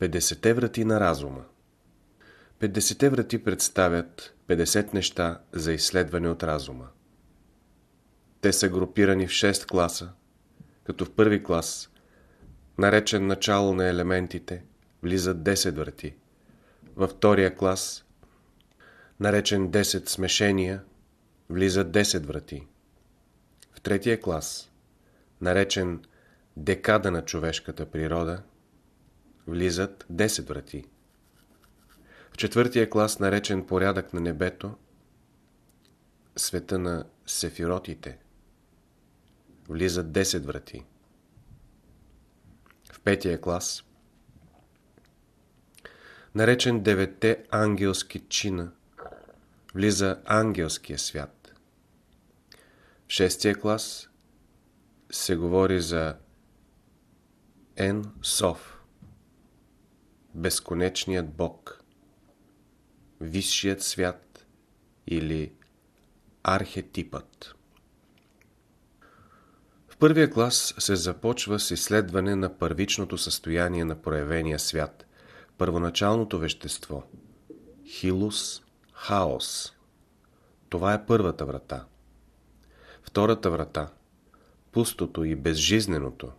50 врати на разума 50 врати представят 50 неща за изследване от разума. Те са групирани в 6 класа, като в първи клас, наречен начало на елементите, влизат 10 врати. Във втория клас, наречен 10 смешения, влизат 10 врати. В третия клас, наречен декада на човешката природа, влизат 10 врати. В четвъртия клас, наречен порядък на небето, света на сефиротите, влизат 10 врати. В петия клас, наречен деветте ангелски чина, влиза ангелския свят. В шестия клас се говори за Ен Сов, безконечният Бог, висшият свят или архетипът. В първия клас се започва с изследване на първичното състояние на проявения свят, първоначалното вещество, хилус, хаос. Това е първата врата. Втората врата, пустото и безжизненото,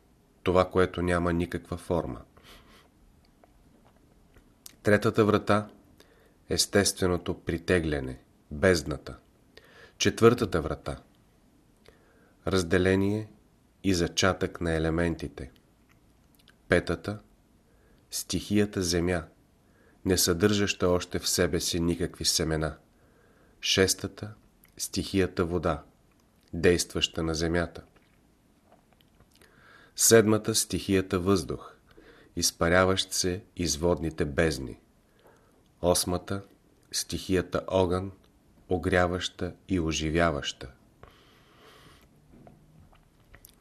това, което няма никаква форма. Третата врата – естественото притегляне, бездната. Четвъртата врата – разделение и зачатък на елементите. Петата – стихията земя, не съдържаща още в себе си никакви семена. Шестата – стихията вода, действаща на земята. Седмата – стихията въздух, изпаряващ се из водните бездни. Осмата – стихията огън, огряваща и оживяваща.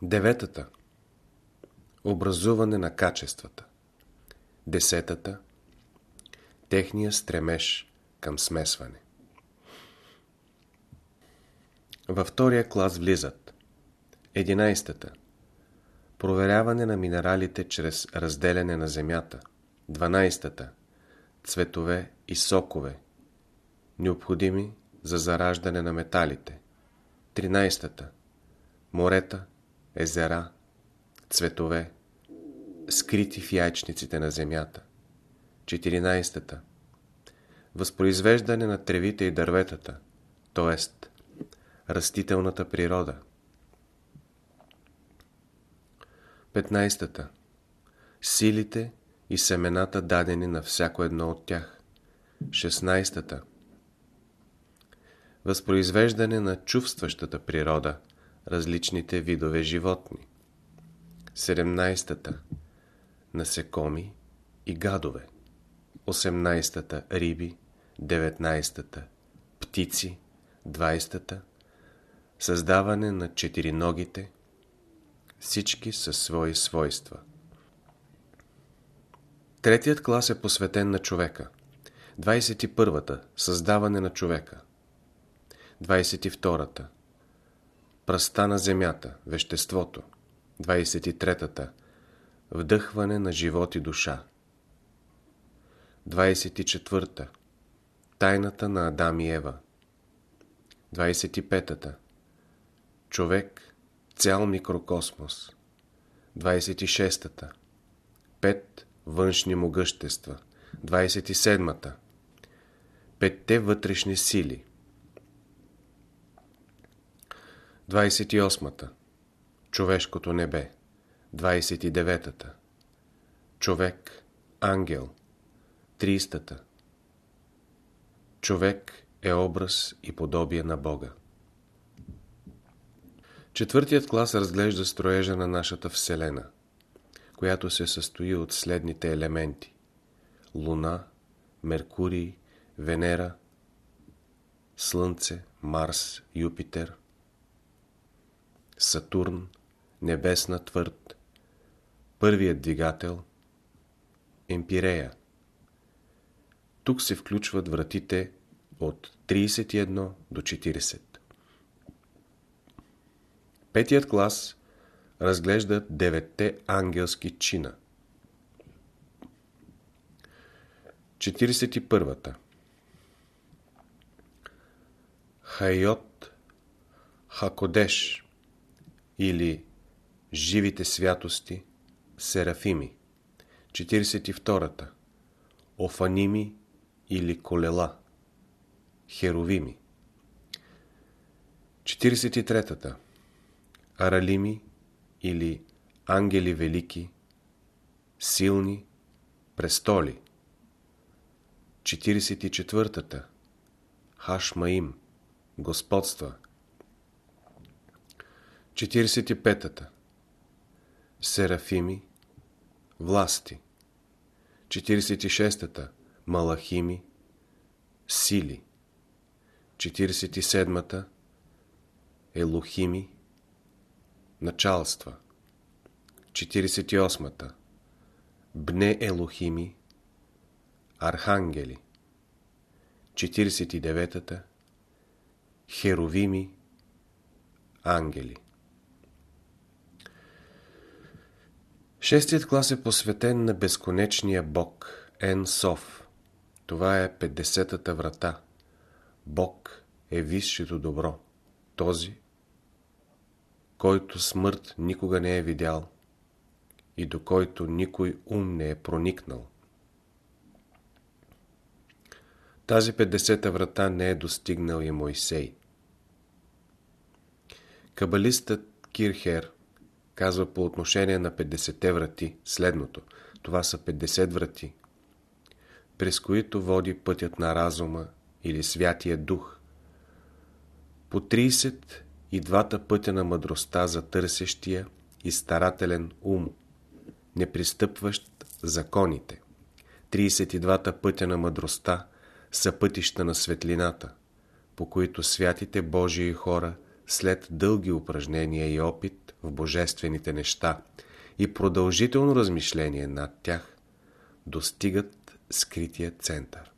Деветата – образуване на качествата. Десетата – техния стремеж към смесване. Във втория клас влизат Единайстата – проверяване на минералите чрез разделяне на земята. 12. Цветове и сокове, необходими за зараждане на металите. 13. Морета, езера, цветове, скрити в яйчниците на земята. 14. Възпроизвеждане на тревите и дърветата, т.е. растителната природа. 15. Силите и семената дадени на всяко едно от тях. 16. Възпроизвеждане на чувстващата природа, различните видове животни. 17. Насекоми и гадове. 18. Риби. 19. Птици. 20. Създаване на четириногите. Всички със свои свойства. Третият клас е посветен на човека. 21. Създаване на човека. 22. Пръста на земята, веществото. 23. Вдъхване на живот и душа. 24. Тайната на Адам и Ева. 25. Човек, цял микрокосмос. 26. Пет външни могъщества. 27. Петте вътрешни сили. 28. Човешкото небе. 29. Човек, ангел. 30. Човек е образ и подобие на Бога. Четвъртият клас разглежда строежа на нашата Вселена, която се състои от следните елементи. Луна, Меркурий, Венера, Слънце, Марс, Юпитер, Сатурн, Небесна твърд, първият двигател, Емпирея. Тук се включват вратите от 31 до 40. Петият клас разглежда деветте ангелски чина. 41-та Хайот Хакодеш или Живите святости Серафими. 42-та Офаними или Колела Херовими 43-та Аралими или Ангели Велики Силни Престоли. 44-та Хашмаим. Господства. 45-та Серафими. Власти. 46-та Малахими. Сили. 47-та Елохими Началства 48-та Бне Елохими Архангели 49-та Херовими Ангели Шестият клас е посветен на безконечния Бог Ен Сов. Това е 50-та врата. Бог е висшето добро. Този, който смърт никога не е видял и до който никой ум не е проникнал. Тази 50-та врата не е достигнал и Мойсей. Кабалистът Кирхер казва по отношение на 50-те врати следното. Това са 50 врати, през които води пътят на разума или Святия Дух. По 30 и двата пътя на мъдростта за търсещия и старателен ум, не пристъпващ законите. 32-та пътя на мъдростта са пътища на светлината, по които святите Божии хора след дълги упражнения и опит в божествените неща и продължително размишление над тях, достигат скрития център.